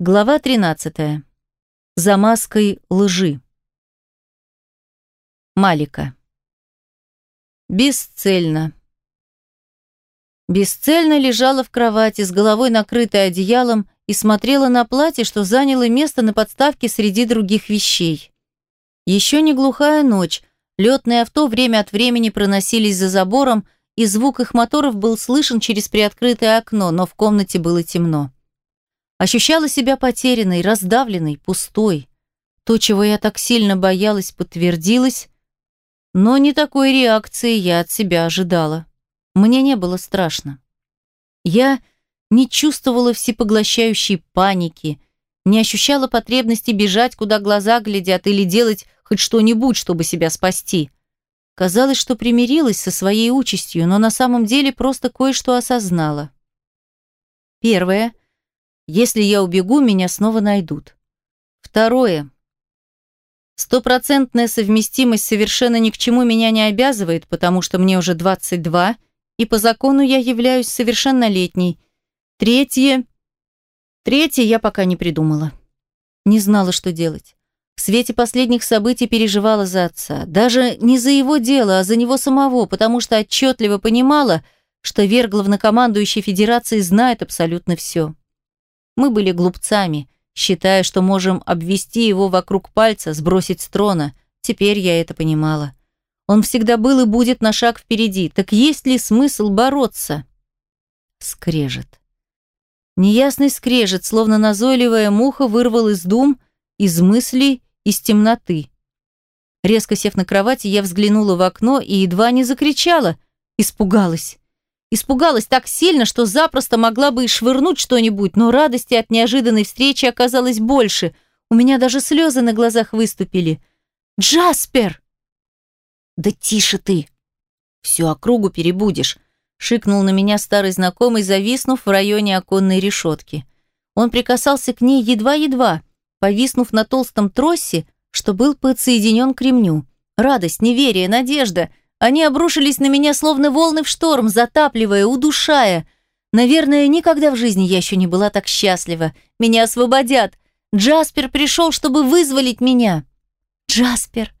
Глава 13. За маской лжи. Малика. Бесцельно. Бесцельно лежала в кровати, с головой накрытой одеялом, и смотрела на платье, что заняло место на подставке среди других вещей. Еще не глухая ночь, летные авто время от времени проносились за забором, и звук их моторов был слышен через приоткрытое окно, но в комнате было темно. Ощущала себя потерянной, раздавленной, пустой. То, чего я так сильно боялась, подтвердилось, но не такой реакции я от себя ожидала. Мне не было страшно. Я не чувствовала всепоглощающей паники, не ощущала потребности бежать, куда глаза глядят, или делать хоть что-нибудь, чтобы себя спасти. Казалось, что примирилась со своей участью, но на самом деле просто кое-что осознала. Первое – если я убегу, меня снова найдут. Второе. Стопроцентная совместимость совершенно ни к чему меня не обязывает, потому что мне уже 22, и по закону я являюсь совершеннолетней. Третье. Третье я пока не придумала. Не знала, что делать. В свете последних событий переживала за отца. Даже не за его дело, а за него самого, потому что отчетливо понимала, что Верх главнокомандующий Федерации знает абсолютно все. Мы были глупцами, считая, что можем обвести его вокруг пальца, сбросить с трона. Теперь я это понимала. Он всегда был и будет на шаг впереди. Так есть ли смысл бороться? Скрежет. Неясный скрежет, словно назойливая муха, вырвал из дум, из мыслей, из темноты. Резко сев на кровати, я взглянула в окно и едва не закричала. Испугалась. Испугалась так сильно, что запросто могла бы и швырнуть что-нибудь, но радости от неожиданной встречи оказалось больше. У меня даже слезы на глазах выступили. «Джаспер!» «Да тише ты!» «Всю округу перебудешь», — шикнул на меня старый знакомый, зависнув в районе оконной решетки. Он прикасался к ней едва-едва, повиснув на толстом тросе, что был подсоединен к ремню. Радость, неверие, надежда — они обрушились на меня словно волны в шторм, затапливая, удушая. Наверное, никогда в жизни я еще не была так счастлива. Меня освободят. Джаспер пришел, чтобы вызволить меня. Джаспер,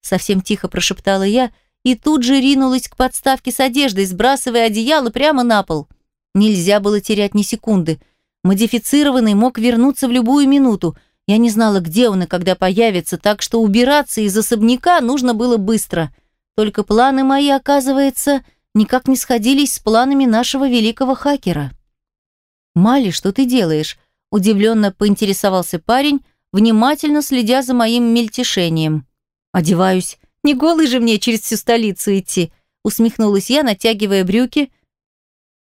совсем тихо прошептала я и тут же ринулась к подставке с одеждой, сбрасывая одеяло прямо на пол. Нельзя было терять ни секунды. Модифицированный мог вернуться в любую минуту. Я не знала, где он и когда появится, так что убираться из особняка нужно было быстро. Только планы мои, оказывается, никак не сходились с планами нашего великого хакера. «Мали, что ты делаешь?» – удивленно поинтересовался парень, внимательно следя за моим мельтешением. «Одеваюсь. Не голый же мне через всю столицу идти», – усмехнулась я, натягивая брюки,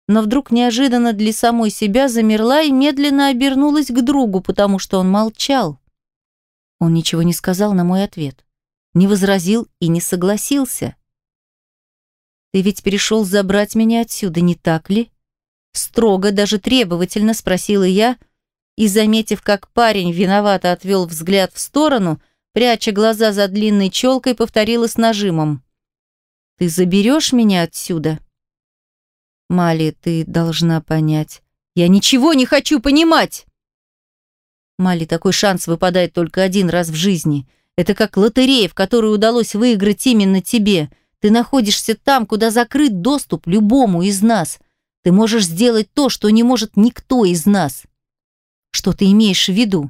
но вдруг неожиданно для самой себя замерла и медленно обернулась к другу, потому что он молчал. Он ничего не сказал на мой ответ не возразил и не согласился. «Ты ведь перешел забрать меня отсюда, не так ли?» Строго, даже требовательно спросила я, и, заметив, как парень виновато отвел взгляд в сторону, пряча глаза за длинной челкой, повторила с нажимом. «Ты заберешь меня отсюда?» «Мали, ты должна понять. Я ничего не хочу понимать!» «Мали, такой шанс выпадает только один раз в жизни – это как лотерея, в которую удалось выиграть именно тебе. Ты находишься там, куда закрыт доступ любому из нас. Ты можешь сделать то, что не может никто из нас. Что ты имеешь в виду?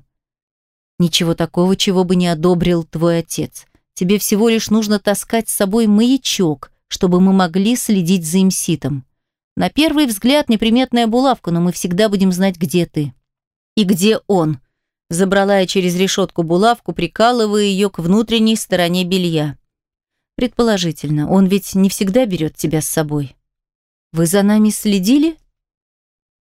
Ничего такого, чего бы не одобрил твой отец. Тебе всего лишь нужно таскать с собой маячок, чтобы мы могли следить за имситом. На первый взгляд неприметная булавка, но мы всегда будем знать, где ты. И где он. Забрала я через решетку булавку, прикалывая ее к внутренней стороне белья. Предположительно, он ведь не всегда берет тебя с собой. Вы за нами следили?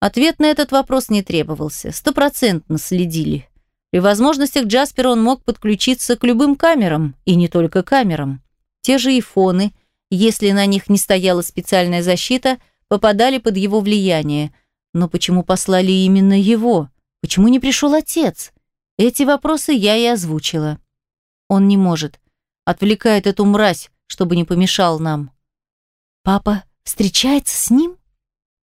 Ответ на этот вопрос не требовался. Стопроцентно следили. При возможностях Джаспера он мог подключиться к любым камерам, и не только камерам. Те же ифоны, если на них не стояла специальная защита, попадали под его влияние. Но почему послали именно его? Почему не пришел отец? Эти вопросы я и озвучила. Он не может. Отвлекает эту мразь, чтобы не помешал нам. Папа встречается с ним?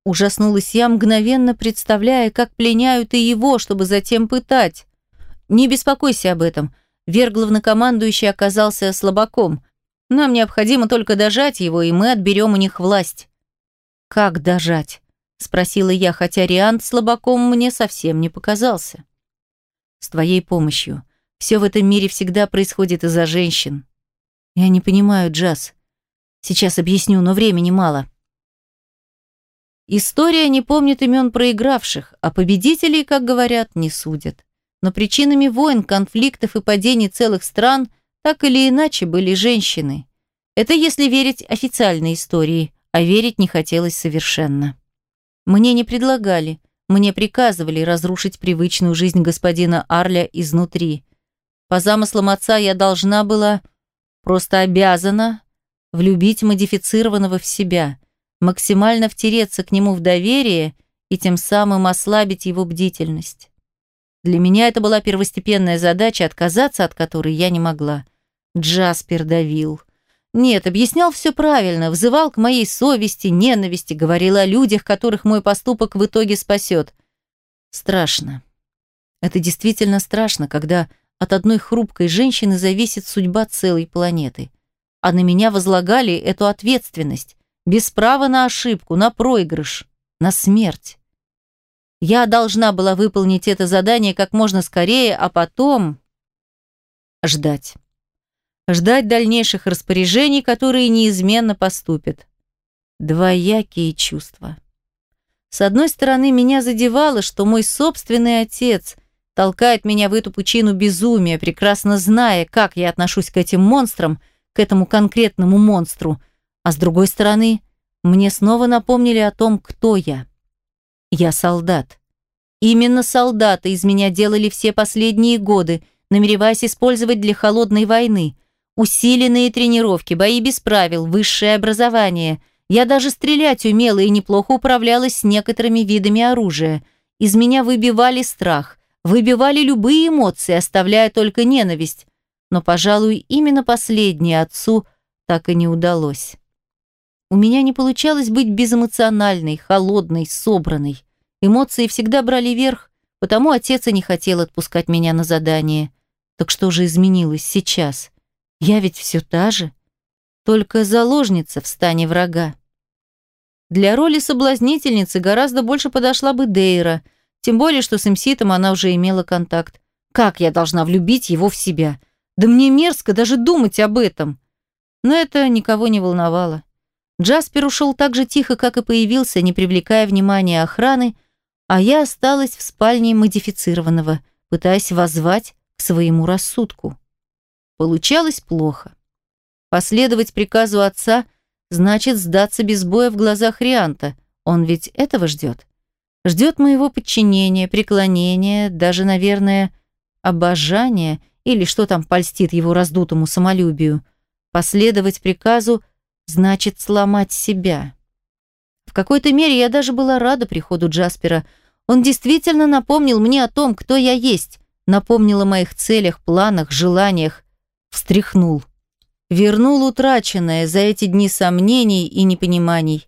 Ужаснулась я, мгновенно представляя, как пленяют и его, чтобы затем пытать. Не беспокойся об этом. Вер главнокомандующий оказался слабаком. Нам необходимо только дожать его, и мы отберем у них власть. Как дожать? Спросила я, хотя Риант слабаком мне совсем не показался. С твоей помощью. Все в этом мире всегда происходит из-за женщин. Я не понимаю, Джаз. Сейчас объясню, но времени мало. История не помнит имен проигравших, а победителей, как говорят, не судят. Но причинами войн, конфликтов и падений целых стран так или иначе были женщины. Это если верить официальной истории, а верить не хотелось совершенно. Мне не предлагали, мне приказывали разрушить привычную жизнь господина Арля изнутри. По замыслам отца я должна была, просто обязана, влюбить модифицированного в себя – максимально втереться к нему в доверие и тем самым ослабить его бдительность. Для меня это была первостепенная задача, отказаться от которой я не могла. Джаспер давил. Нет, объяснял все правильно, взывал к моей совести, ненависти, говорил о людях, которых мой поступок в итоге спасет. Страшно. Это действительно страшно, когда от одной хрупкой женщины зависит судьба целой планеты. А на меня возлагали эту ответственность, без права на ошибку, на проигрыш, на смерть. Я должна была выполнить это задание как можно скорее, а потом ждать. Ждать дальнейших распоряжений, которые неизменно поступят. Двоякие чувства. С одной стороны, меня задевало, что мой собственный отец толкает меня в эту пучину безумия, прекрасно зная, как я отношусь к этим монстрам, к этому конкретному монстру – а с другой стороны, мне снова напомнили о том, кто я. Я солдат. Именно солдаты из меня делали все последние годы, намереваясь использовать для холодной войны. Усиленные тренировки, бои без правил, высшее образование. Я даже стрелять умела и неплохо управлялась с некоторыми видами оружия. Из меня выбивали страх, выбивали любые эмоции, оставляя только ненависть. Но, пожалуй, именно последнее отцу так и не удалось. У меня не получалось быть безэмоциональной, холодной, собранной. Эмоции всегда брали верх, потому отец и не хотел отпускать меня на задание. Так что же изменилось сейчас? Я ведь все та же, только заложница в стане врага. Для роли соблазнительницы гораздо больше подошла бы Дейра, тем более, что с Имситом она уже имела контакт. Как я должна влюбить его в себя? Да мне мерзко даже думать об этом. Но это никого не волновало. Джаспер ушел так же тихо, как и появился, не привлекая внимания охраны, а я осталась в спальне модифицированного, пытаясь воззвать к своему рассудку. Получалось плохо. Последовать приказу отца значит сдаться без боя в глазах Рианта. Он ведь этого ждет. Ждет моего подчинения, преклонения, даже, наверное, обожания или что там польстит его раздутому самолюбию. Последовать приказу значит сломать себя. В какой-то мере я даже была рада приходу Джаспера. Он действительно напомнил мне о том, кто я есть, напомнил о моих целях, планах, желаниях, встряхнул. Вернул утраченное за эти дни сомнений и непониманий.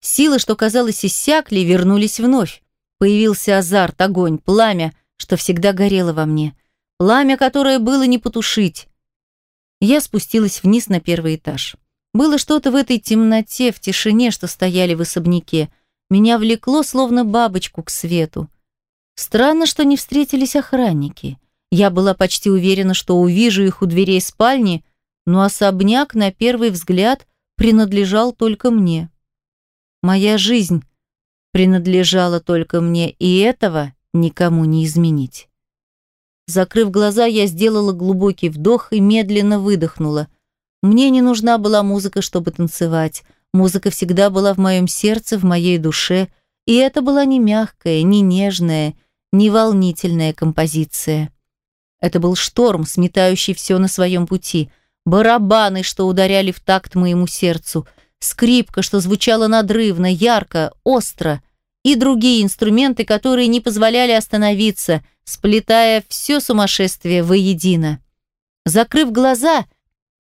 Силы, что казалось иссякли, вернулись вновь. Появился азарт, огонь, пламя, что всегда горело во мне. Пламя, которое было не потушить. Я спустилась вниз на первый этаж. Было что-то в этой темноте, в тишине, что стояли в особняке. Меня влекло, словно бабочку, к свету. Странно, что не встретились охранники. Я была почти уверена, что увижу их у дверей спальни, но особняк, на первый взгляд, принадлежал только мне. Моя жизнь принадлежала только мне, и этого никому не изменить. Закрыв глаза, я сделала глубокий вдох и медленно выдохнула. Мне не нужна была музыка, чтобы танцевать. Музыка всегда была в моем сердце, в моей душе, и это была не мягкая, не нежная, не волнительная композиция. Это был шторм, сметающий все на своем пути, барабаны, что ударяли в такт моему сердцу, скрипка, что звучала надрывно, ярко, остро, и другие инструменты, которые не позволяли остановиться, сплетая все сумасшествие воедино. Закрыв глаза –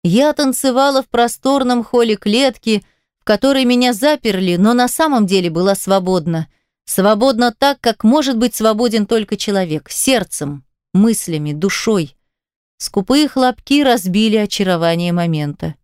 я танцевала в просторном холле клетки, в которой меня заперли, но на самом деле была свободна. Свободна так, как может быть свободен только человек, сердцем, мыслями, душой. Скупые хлопки разбили очарование момента.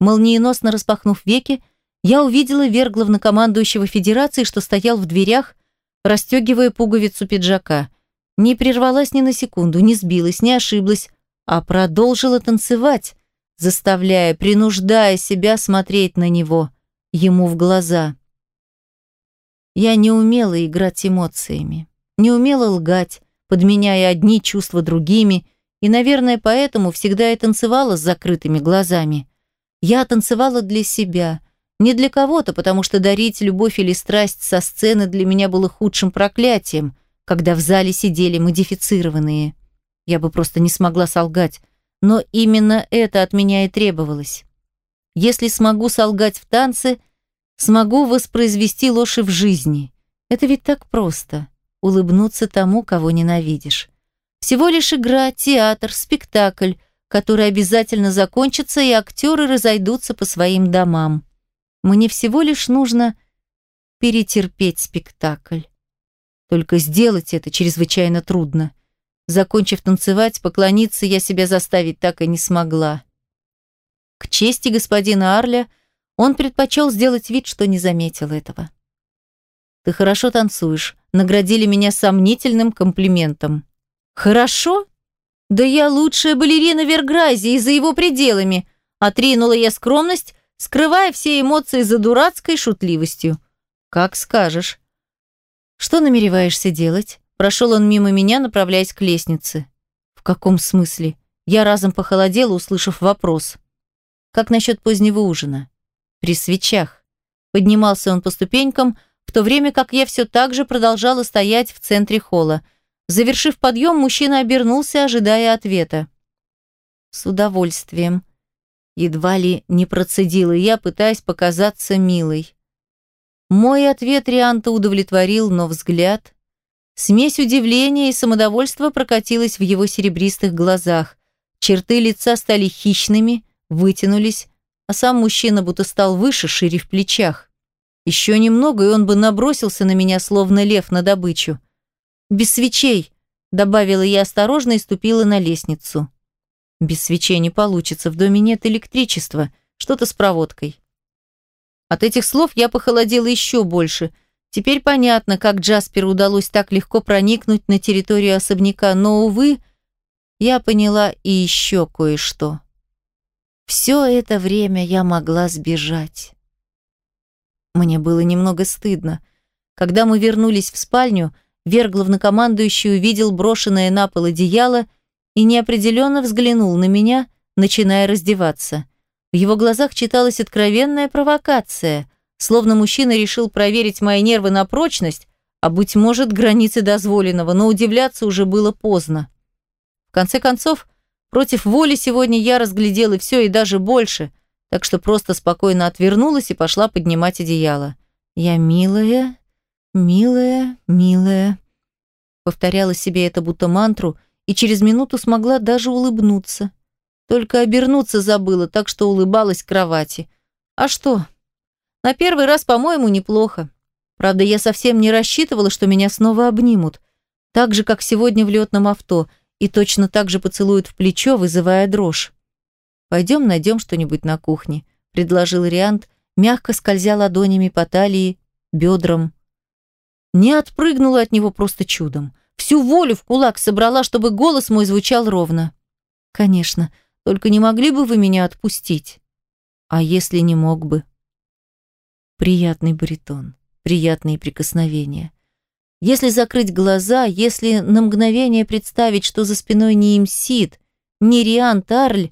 Молниеносно распахнув веки, я увидела верх главнокомандующего Федерации, что стоял в дверях, расстегивая пуговицу пиджака. Не прервалась ни на секунду, не сбилась, не ошиблась, а продолжила танцевать, заставляя, принуждая себя смотреть на него, ему в глаза. Я не умела играть эмоциями, не умела лгать, подменяя одни чувства другими, и, наверное, поэтому всегда и танцевала с закрытыми глазами. Я танцевала для себя, не для кого-то, потому что дарить любовь или страсть со сцены для меня было худшим проклятием, когда в зале сидели модифицированные. Я бы просто не смогла солгать, но именно это от меня и требовалось. Если смогу солгать в танце, смогу воспроизвести ложь в жизни. Это ведь так просто – улыбнуться тому, кого ненавидишь. Всего лишь игра, театр, спектакль, который обязательно закончится, и актеры разойдутся по своим домам. Мне всего лишь нужно перетерпеть спектакль. Только сделать это чрезвычайно трудно. Закончив танцевать, поклониться я себя заставить так и не смогла. К чести господина Арля, он предпочел сделать вид, что не заметил этого. «Ты хорошо танцуешь», наградили меня сомнительным комплиментом. «Хорошо? Да я лучшая балерина Вергрази и за его пределами», отринула я скромность, скрывая все эмоции за дурацкой шутливостью. «Как скажешь». «Что намереваешься делать?» Прошел он мимо меня, направляясь к лестнице. «В каком смысле?» Я разом похолодела, услышав вопрос. «Как насчет позднего ужина?» «При свечах». Поднимался он по ступенькам, в то время как я все так же продолжала стоять в центре холла. Завершив подъем, мужчина обернулся, ожидая ответа. «С удовольствием». Едва ли не процедила я, пытаясь показаться милой. Мой ответ Рианта удовлетворил, но взгляд Смесь удивления и самодовольства прокатилась в его серебристых глазах. Черты лица стали хищными, вытянулись, а сам мужчина будто стал выше, шире в плечах. Еще немного, и он бы набросился на меня, словно лев на добычу. «Без свечей», — добавила я осторожно и ступила на лестницу. «Без свечей не получится, в доме нет электричества, что-то с проводкой». От этих слов я похолодела еще больше — Теперь понятно, как Джасперу удалось так легко проникнуть на территорию особняка, но, увы, я поняла и еще кое-что. Все это время я могла сбежать. Мне было немного стыдно. Когда мы вернулись в спальню, Вер главнокомандующий увидел брошенное на пол одеяло и неопределенно взглянул на меня, начиная раздеваться. В его глазах читалась откровенная провокация – Словно мужчина решил проверить мои нервы на прочность, а, быть может, границы дозволенного, но удивляться уже было поздно. В конце концов, против воли сегодня я разглядела все и даже больше, так что просто спокойно отвернулась и пошла поднимать одеяло. «Я милая, милая, милая», повторяла себе это будто мантру и через минуту смогла даже улыбнуться. Только обернуться забыла, так что улыбалась к кровати. А что? На первый раз, по-моему, неплохо. Правда, я совсем не рассчитывала, что меня снова обнимут. Так же, как сегодня в летном авто, и точно так же поцелуют в плечо, вызывая дрожь. «Пойдем найдем что-нибудь на кухне», – предложил Риант, мягко скользя ладонями по талии, бедрам. Не отпрыгнула от него просто чудом. Всю волю в кулак собрала, чтобы голос мой звучал ровно. «Конечно, только не могли бы вы меня отпустить?» «А если не мог бы?» Приятный баритон, приятные прикосновения. Если закрыть глаза, если на мгновение представить, что за спиной не имсит, не Риан Тарль,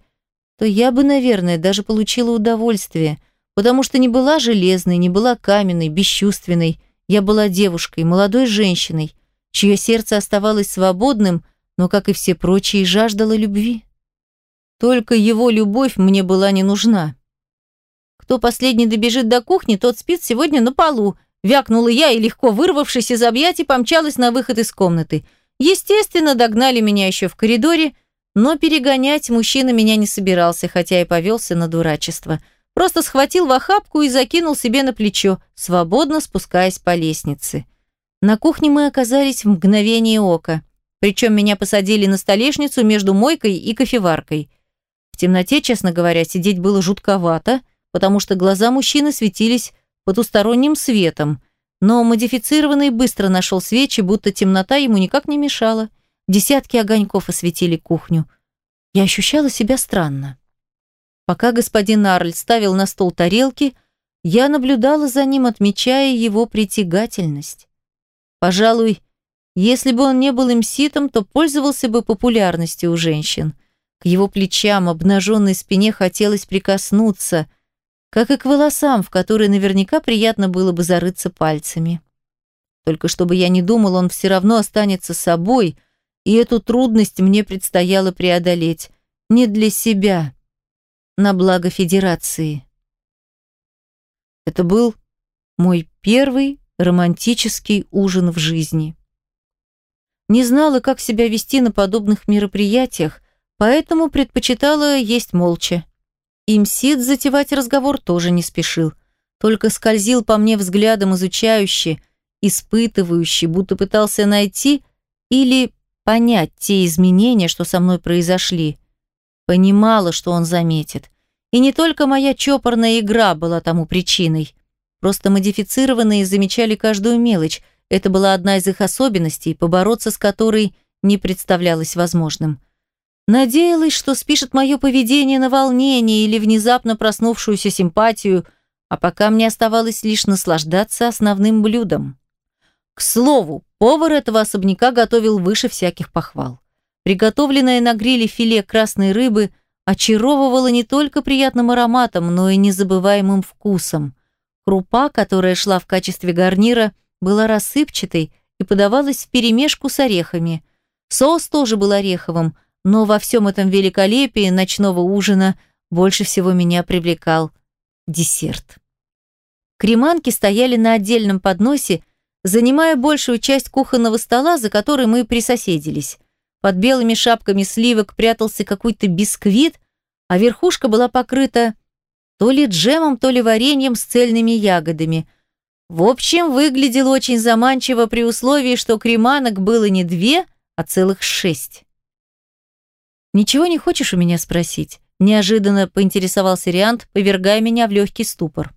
то я бы, наверное, даже получила удовольствие, потому что не была железной, не была каменной, бесчувственной. Я была девушкой, молодой женщиной, чье сердце оставалось свободным, но, как и все прочие, жаждало любви. Только его любовь мне была не нужна. Кто последний добежит до кухни, тот спит сегодня на полу. Вякнула я и, легко вырвавшись из объятий, помчалась на выход из комнаты. Естественно, догнали меня еще в коридоре, но перегонять мужчина меня не собирался, хотя и повелся на дурачество. Просто схватил в охапку и закинул себе на плечо, свободно спускаясь по лестнице. На кухне мы оказались в мгновение ока. Причем меня посадили на столешницу между мойкой и кофеваркой. В темноте, честно говоря, сидеть было жутковато, потому что глаза мужчины светились потусторонним светом, но модифицированный быстро нашел свечи, будто темнота ему никак не мешала. Десятки огоньков осветили кухню. Я ощущала себя странно. Пока господин Арль ставил на стол тарелки, я наблюдала за ним, отмечая его притягательность. Пожалуй, если бы он не был имситом, то пользовался бы популярностью у женщин. К его плечам, обнаженной спине хотелось прикоснуться, как и к волосам, в которые наверняка приятно было бы зарыться пальцами. Только чтобы я не думал, он все равно останется собой, и эту трудность мне предстояло преодолеть. Не для себя, на благо Федерации. Это был мой первый романтический ужин в жизни. Не знала, как себя вести на подобных мероприятиях, поэтому предпочитала есть молча. Имсид затевать разговор тоже не спешил, только скользил по мне взглядом изучающе, испытывающий, будто пытался найти или понять те изменения, что со мной произошли. Понимала, что он заметит. И не только моя чопорная игра была тому причиной. Просто модифицированные замечали каждую мелочь. Это была одна из их особенностей, побороться с которой не представлялось возможным. Надеялась, что спишет мое поведение на волнение или внезапно проснувшуюся симпатию, а пока мне оставалось лишь наслаждаться основным блюдом. К слову, повар этого особняка готовил выше всяких похвал. Приготовленное на гриле филе красной рыбы очаровывало не только приятным ароматом, но и незабываемым вкусом. Крупа, которая шла в качестве гарнира, была рассыпчатой и подавалась вперемешку с орехами. Соус тоже был ореховым, но во всем этом великолепии ночного ужина больше всего меня привлекал десерт. Креманки стояли на отдельном подносе, занимая большую часть кухонного стола, за который мы присоседились. Под белыми шапками сливок прятался какой-то бисквит, а верхушка была покрыта то ли джемом, то ли вареньем с цельными ягодами. В общем, выглядело очень заманчиво при условии, что креманок было не две, а целых шесть. «Ничего не хочешь у меня спросить?» Неожиданно поинтересовался Риант, повергая меня в легкий ступор.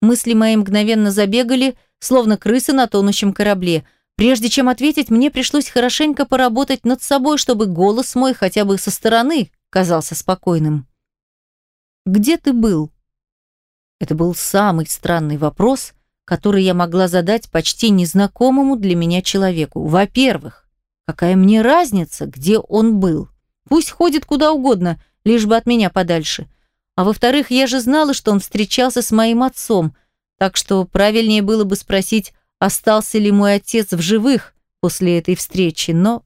Мысли мои мгновенно забегали, словно крысы на тонущем корабле – Прежде чем ответить, мне пришлось хорошенько поработать над собой, чтобы голос мой хотя бы со стороны казался спокойным. «Где ты был?» Это был самый странный вопрос, который я могла задать почти незнакомому для меня человеку. Во-первых, какая мне разница, где он был? Пусть ходит куда угодно, лишь бы от меня подальше. А во-вторых, я же знала, что он встречался с моим отцом, так что правильнее было бы спросить, остался ли мой отец в живых после этой встречи, но...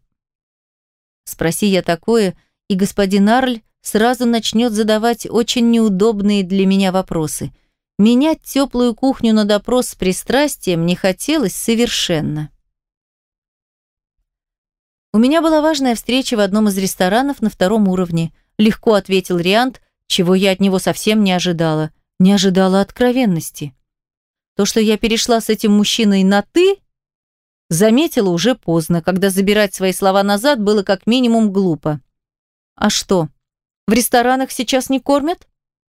Спроси я такое, и господин Арль сразу начнет задавать очень неудобные для меня вопросы. Менять теплую кухню на допрос с пристрастием не хотелось совершенно. У меня была важная встреча в одном из ресторанов на втором уровне. Легко ответил Риант, чего я от него совсем не ожидала. Не ожидала откровенности. То, что я перешла с этим мужчиной на «ты», заметила уже поздно, когда забирать свои слова назад было как минимум глупо. А что, в ресторанах сейчас не кормят?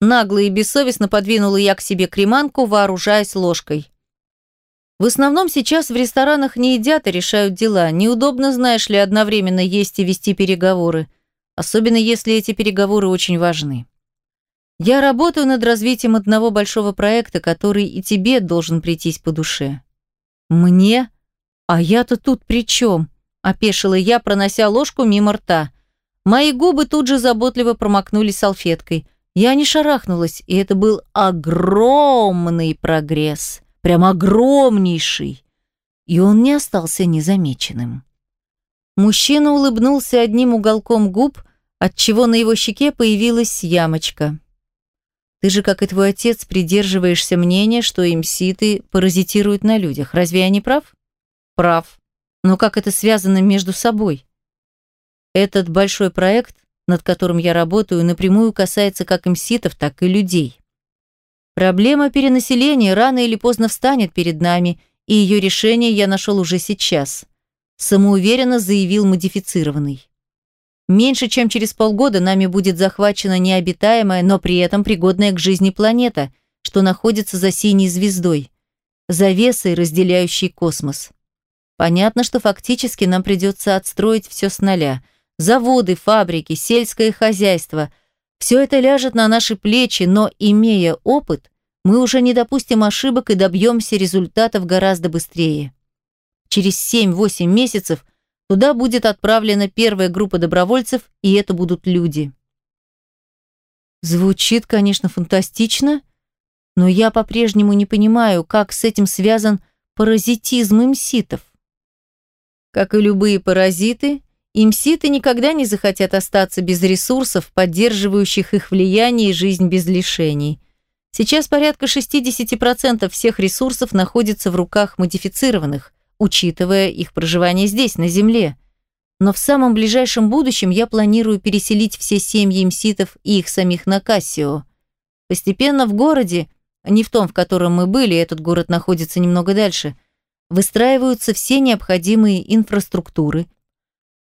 Нагло и бессовестно подвинула я к себе креманку, вооружаясь ложкой. В основном сейчас в ресторанах не едят и решают дела. Неудобно, знаешь ли, одновременно есть и вести переговоры. Особенно если эти переговоры очень важны. Я работаю над развитием одного большого проекта, который и тебе должен прийтись по душе. Мне? А я-то тут при чем? Опешила я, пронося ложку мимо рта. Мои губы тут же заботливо промокнули салфеткой. Я не шарахнулась, и это был огромный прогресс. Прям огромнейший. И он не остался незамеченным. Мужчина улыбнулся одним уголком губ, отчего на его щеке появилась ямочка. Ты же, как и твой отец, придерживаешься мнения, что имситы паразитируют на людях. Разве я не прав? Прав. Но как это связано между собой? Этот большой проект, над которым я работаю, напрямую касается как имситов, так и людей. Проблема перенаселения рано или поздно встанет перед нами, и ее решение я нашел уже сейчас. Самоуверенно заявил модифицированный. Меньше чем через полгода нами будет захвачена необитаемая, но при этом пригодная к жизни планета, что находится за синей звездой, завесой, разделяющей космос. Понятно, что фактически нам придется отстроить все с нуля. Заводы, фабрики, сельское хозяйство – все это ляжет на наши плечи, но, имея опыт, мы уже не допустим ошибок и добьемся результатов гораздо быстрее. Через 7-8 месяцев туда будет отправлена первая группа добровольцев, и это будут люди. Звучит, конечно, фантастично, но я по-прежнему не понимаю, как с этим связан паразитизм имситов. Как и любые паразиты, имситы никогда не захотят остаться без ресурсов, поддерживающих их влияние и жизнь без лишений. Сейчас порядка 60% всех ресурсов находится в руках модифицированных, учитывая их проживание здесь, на Земле. Но в самом ближайшем будущем я планирую переселить все семьи имситов и их самих на Кассио. Постепенно в городе, не в том, в котором мы были, этот город находится немного дальше, выстраиваются все необходимые инфраструктуры,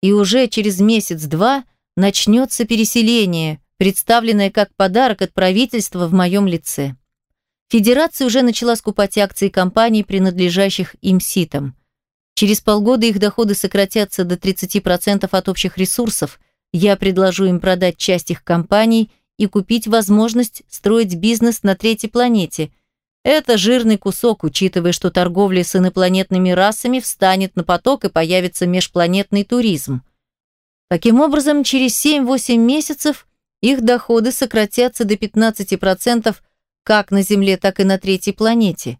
и уже через месяц-два начнется переселение, представленное как подарок от правительства в моем лице. Федерация уже начала скупать акции компаний, принадлежащих им ситам. Через полгода их доходы сократятся до 30% от общих ресурсов. Я предложу им продать часть их компаний и купить возможность строить бизнес на третьей планете. Это жирный кусок, учитывая, что торговля с инопланетными расами встанет на поток и появится межпланетный туризм. Таким образом, через 7-8 месяцев их доходы сократятся до 15% как на Земле, так и на третьей планете.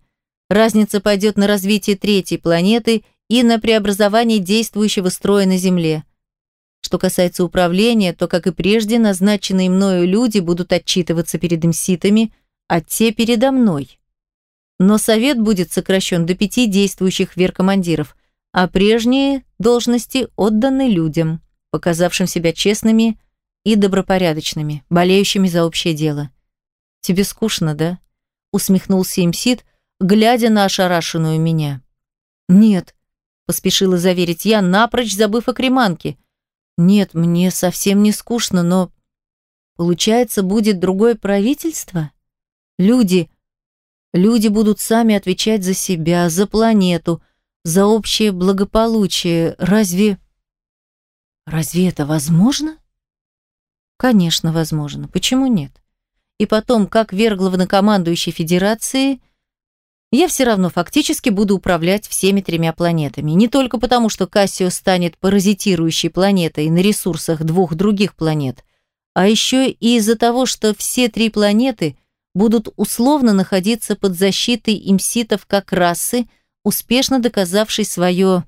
Разница пойдет на развитие третьей планеты и на преобразование действующего строя на Земле. Что касается управления, то, как и прежде, назначенные мною люди будут отчитываться перед имситами, а те передо мной. Но совет будет сокращен до пяти действующих веркомандиров, а прежние должности отданы людям, показавшим себя честными и добропорядочными, болеющими за общее дело. «Тебе скучно, да?» — усмехнулся имсид, глядя на ошарашенную меня. «Нет», — поспешила заверить я, напрочь забыв о креманке. «Нет, мне совсем не скучно, но...» «Получается, будет другое правительство? Люди... Люди будут сами отвечать за себя, за планету, за общее благополучие. Разве... Разве это возможно?» Конечно, возможно. Почему нет? И потом, как вер главнокомандующей Федерации, я все равно фактически буду управлять всеми тремя планетами. Не только потому, что Кассио станет паразитирующей планетой на ресурсах двух других планет, а еще и из-за того, что все три планеты будут условно находиться под защитой имситов как расы, успешно доказавшей свое,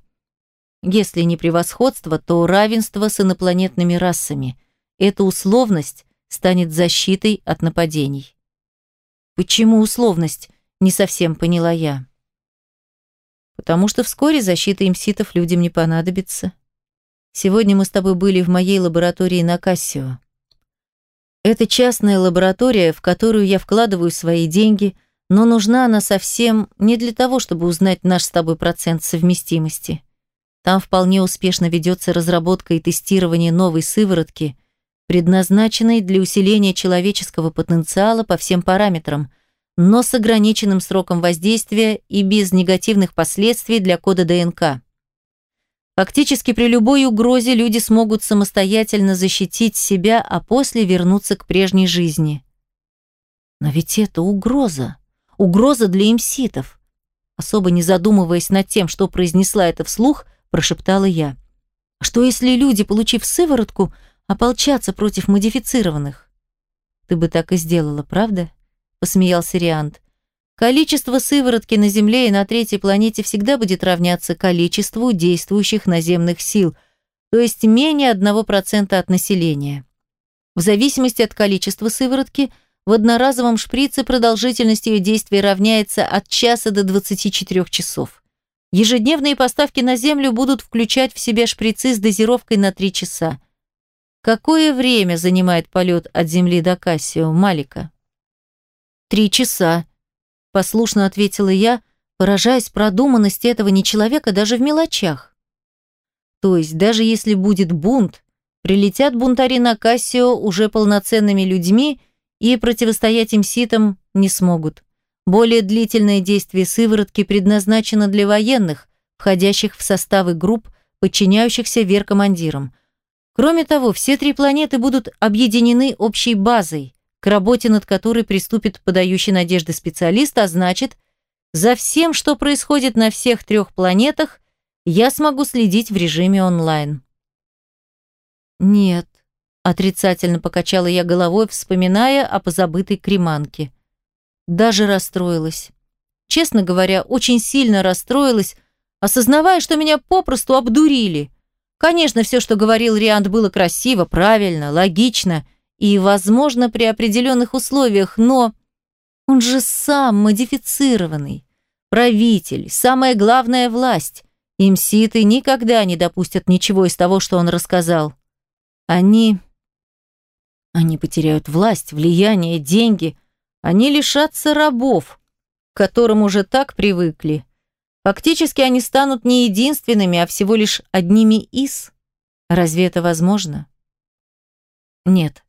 если не превосходство, то равенство с инопланетными расами – эта условность станет защитой от нападений. Почему условность? Не совсем поняла я. Потому что вскоре защита имситов людям не понадобится. Сегодня мы с тобой были в моей лаборатории на Кассио. Это частная лаборатория, в которую я вкладываю свои деньги, но нужна она совсем не для того, чтобы узнать наш с тобой процент совместимости. Там вполне успешно ведется разработка и тестирование новой сыворотки – предназначенной для усиления человеческого потенциала по всем параметрам, но с ограниченным сроком воздействия и без негативных последствий для кода ДНК. Фактически при любой угрозе люди смогут самостоятельно защитить себя, а после вернуться к прежней жизни. Но ведь это угроза. Угроза для имситов. Особо не задумываясь над тем, что произнесла это вслух, прошептала я. Что если люди, получив сыворотку, ополчаться против модифицированных. Ты бы так и сделала, правда? Посмеялся Риант. Количество сыворотки на Земле и на третьей планете всегда будет равняться количеству действующих наземных сил, то есть менее 1% от населения. В зависимости от количества сыворотки, в одноразовом шприце продолжительность ее действия равняется от часа до 24 часов. Ежедневные поставки на Землю будут включать в себя шприцы с дозировкой на 3 часа. Какое время занимает полет от Земли до Кассио, Малика? Три часа, послушно ответила я, поражаясь продуманности этого нечеловека даже в мелочах. То есть, даже если будет бунт, прилетят бунтари на Кассио уже полноценными людьми и противостоять им ситам не смогут. Более длительное действие сыворотки предназначено для военных, входящих в составы групп, подчиняющихся веркомандирам. Кроме того, все три планеты будут объединены общей базой, к работе над которой приступит подающий надежды специалист, а значит, за всем, что происходит на всех трех планетах, я смогу следить в режиме онлайн. Нет, отрицательно покачала я головой, вспоминая о позабытой креманке. Даже расстроилась. Честно говоря, очень сильно расстроилась, осознавая, что меня попросту обдурили. Конечно, все, что говорил Риант, было красиво, правильно, логично и, возможно, при определенных условиях, но он же сам модифицированный. Правитель, самая главная власть. Имситы никогда не допустят ничего из того, что он рассказал. Они... Они потеряют власть, влияние, деньги. Они лишатся рабов, к которым уже так привыкли. Фактически они станут не единственными, а всего лишь одними из. Разве это возможно? Нет.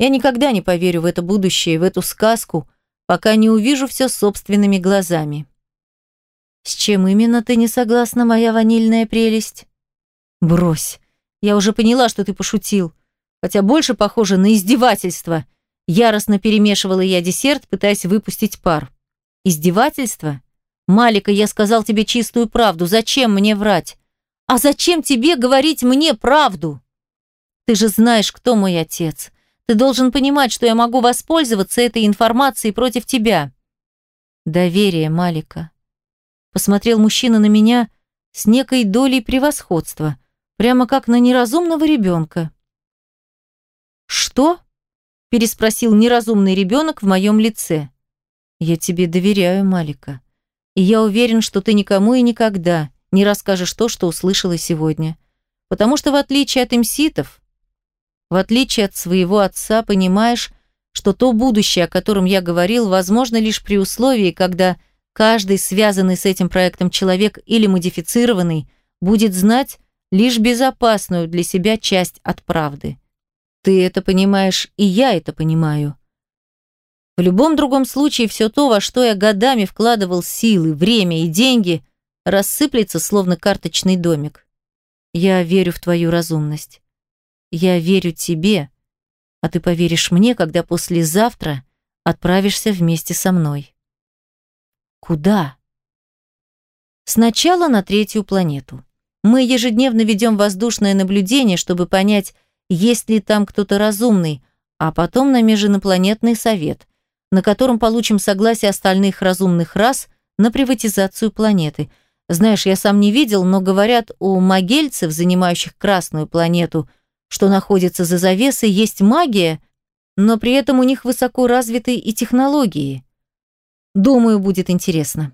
Я никогда не поверю в это будущее, в эту сказку, пока не увижу все собственными глазами. С чем именно ты не согласна, моя ванильная прелесть? Брось. Я уже поняла, что ты пошутил. Хотя больше похоже на издевательство. Яростно перемешивала я десерт, пытаясь выпустить пар. Издевательство? Малика, я сказал тебе чистую правду. Зачем мне врать? А зачем тебе говорить мне правду? Ты же знаешь, кто мой отец. Ты должен понимать, что я могу воспользоваться этой информацией против тебя. Доверие, Малика. Посмотрел мужчина на меня с некой долей превосходства, прямо как на неразумного ребенка. «Что?» – переспросил неразумный ребенок в моем лице. «Я тебе доверяю, Малика и я уверен, что ты никому и никогда не расскажешь то, что услышала сегодня. Потому что в отличие от имситов, в отличие от своего отца, понимаешь, что то будущее, о котором я говорил, возможно лишь при условии, когда каждый связанный с этим проектом человек или модифицированный будет знать лишь безопасную для себя часть от правды. Ты это понимаешь, и я это понимаю. В любом другом случае все то, во что я годами вкладывал силы, время и деньги, рассыплется, словно карточный домик. Я верю в твою разумность. Я верю тебе, а ты поверишь мне, когда послезавтра отправишься вместе со мной. Куда? Сначала на третью планету. Мы ежедневно ведем воздушное наблюдение, чтобы понять, есть ли там кто-то разумный, а потом на межинопланетный совет на котором получим согласие остальных разумных рас на приватизацию планеты. Знаешь, я сам не видел, но говорят, у могельцев, занимающих Красную планету, что находится за завесой, есть магия, но при этом у них высоко развиты и технологии. Думаю, будет интересно.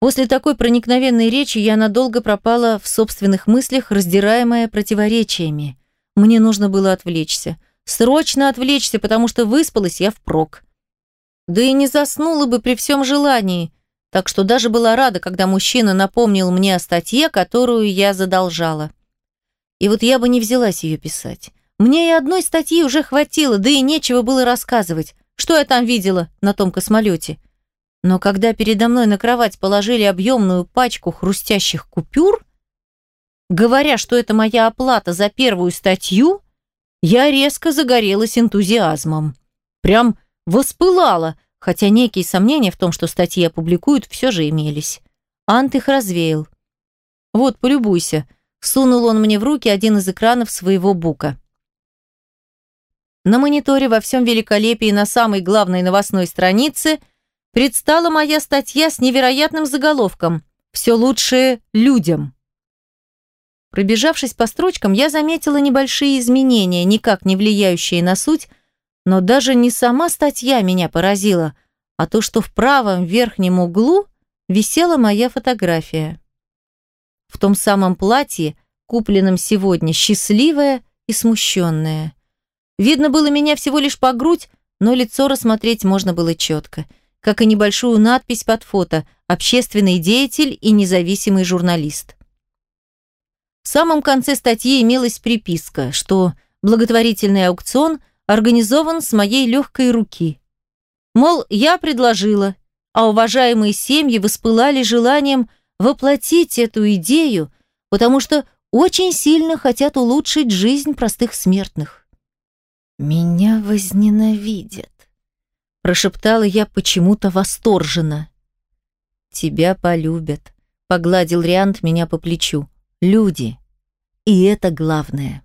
После такой проникновенной речи я надолго пропала в собственных мыслях, раздираемая противоречиями. Мне нужно было отвлечься. Срочно отвлечься, потому что выспалась я впрок. Да и не заснула бы при всем желании, так что даже была рада, когда мужчина напомнил мне о статье, которую я задолжала. И вот я бы не взялась ее писать. Мне и одной статьи уже хватило, да и нечего было рассказывать, что я там видела на том космолете. Но когда передо мной на кровать положили объемную пачку хрустящих купюр, говоря, что это моя оплата за первую статью, я резко загорелась энтузиазмом. Прям воспылала, хотя некие сомнения в том, что статьи опубликуют, все же имелись. Ант их развеял. «Вот, полюбуйся», — сунул он мне в руки один из экранов своего бука. На мониторе во всем великолепии на самой главной новостной странице предстала моя статья с невероятным заголовком «Все лучшее людям». Пробежавшись по строчкам, я заметила небольшие изменения, никак не влияющие на суть, но даже не сама статья меня поразила, а то, что в правом верхнем углу висела моя фотография. В том самом платье, купленном сегодня, счастливая и смущенная. Видно было меня всего лишь по грудь, но лицо рассмотреть можно было четко, как и небольшую надпись под фото «Общественный деятель и независимый журналист». В самом конце статьи имелась приписка, что благотворительный аукцион организован с моей легкой руки. Мол, я предложила, а уважаемые семьи воспылали желанием воплотить эту идею, потому что очень сильно хотят улучшить жизнь простых смертных. «Меня возненавидят», – прошептала я почему-то восторженно. «Тебя полюбят», – погладил Риант меня по плечу. «Люди. И это главное».